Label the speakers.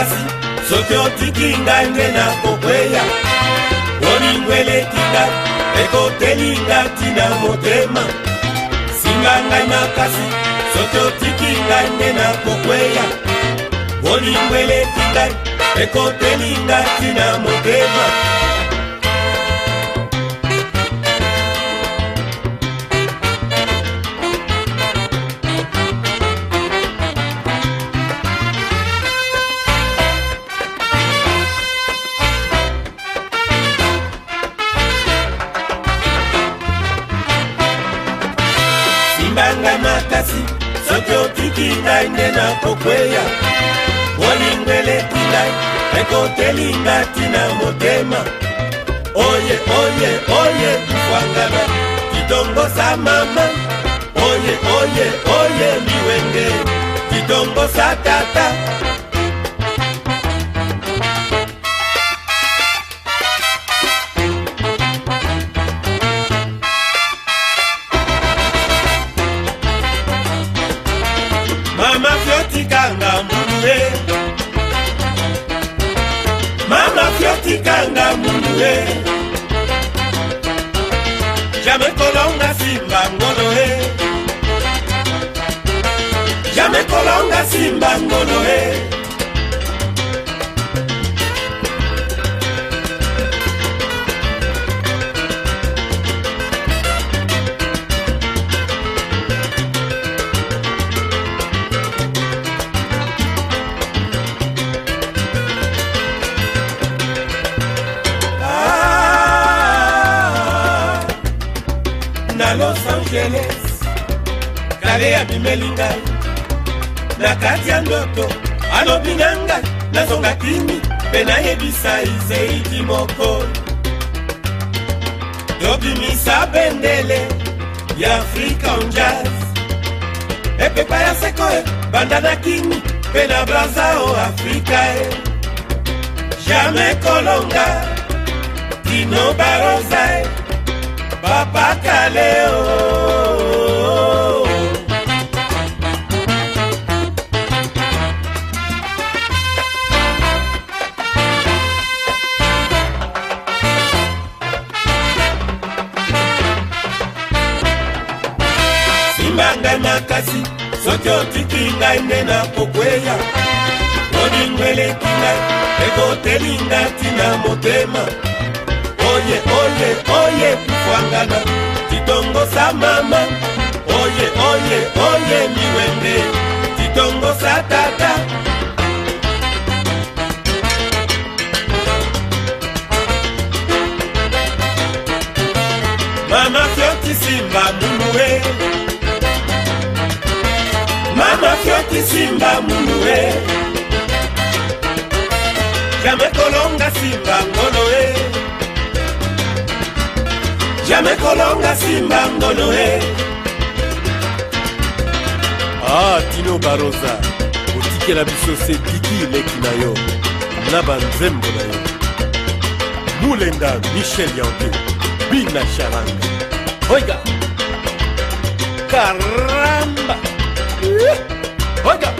Speaker 1: makasi soki otiki ngai nde nakokweya bolingo eleki ngai ekoteli nga ntina motema singa ngai makasi soki otiki ngai nde nakokweya bolingo eleki ngai ekoteli nga ntina motema ebanga makasi soki otiki ngai nde nakokweya bolingo eleki ngai ekotelinga ntina motema oye oye oye fwangana kitongosa mama oye oye oye liwenge kitongosa tata fiotikanga mundu e mama fiotikanga mundu e jame kolonga simba ngolo e jame kolonga simba ngolo e los angeles kale abimeli ngai na kati ya ndoto alobi na ngai nazonga kimi mpe nayebisa iseiki moko tobimisa bendele ya afrika on jazz epepa ya seko e banda na kimi mpe na braza o afrika e jamai kolonga dino barosa e papa kaleo simba ngai makasi soki otiki ngai nde nakokweya oningo eleki ngai ekotelinga ntina motema oye oye oye fuangana titongosa mama oye oye oye miwende titongosa tata mama fyotisimba munue mama fyotisimba munue jamekolonga simba yamekolonga simba ngono e eh. ah tino baroza kotikela biso sediki leki na yo na banzembo na yo mulenda michel yanke bina sharanga oiga karamba oiga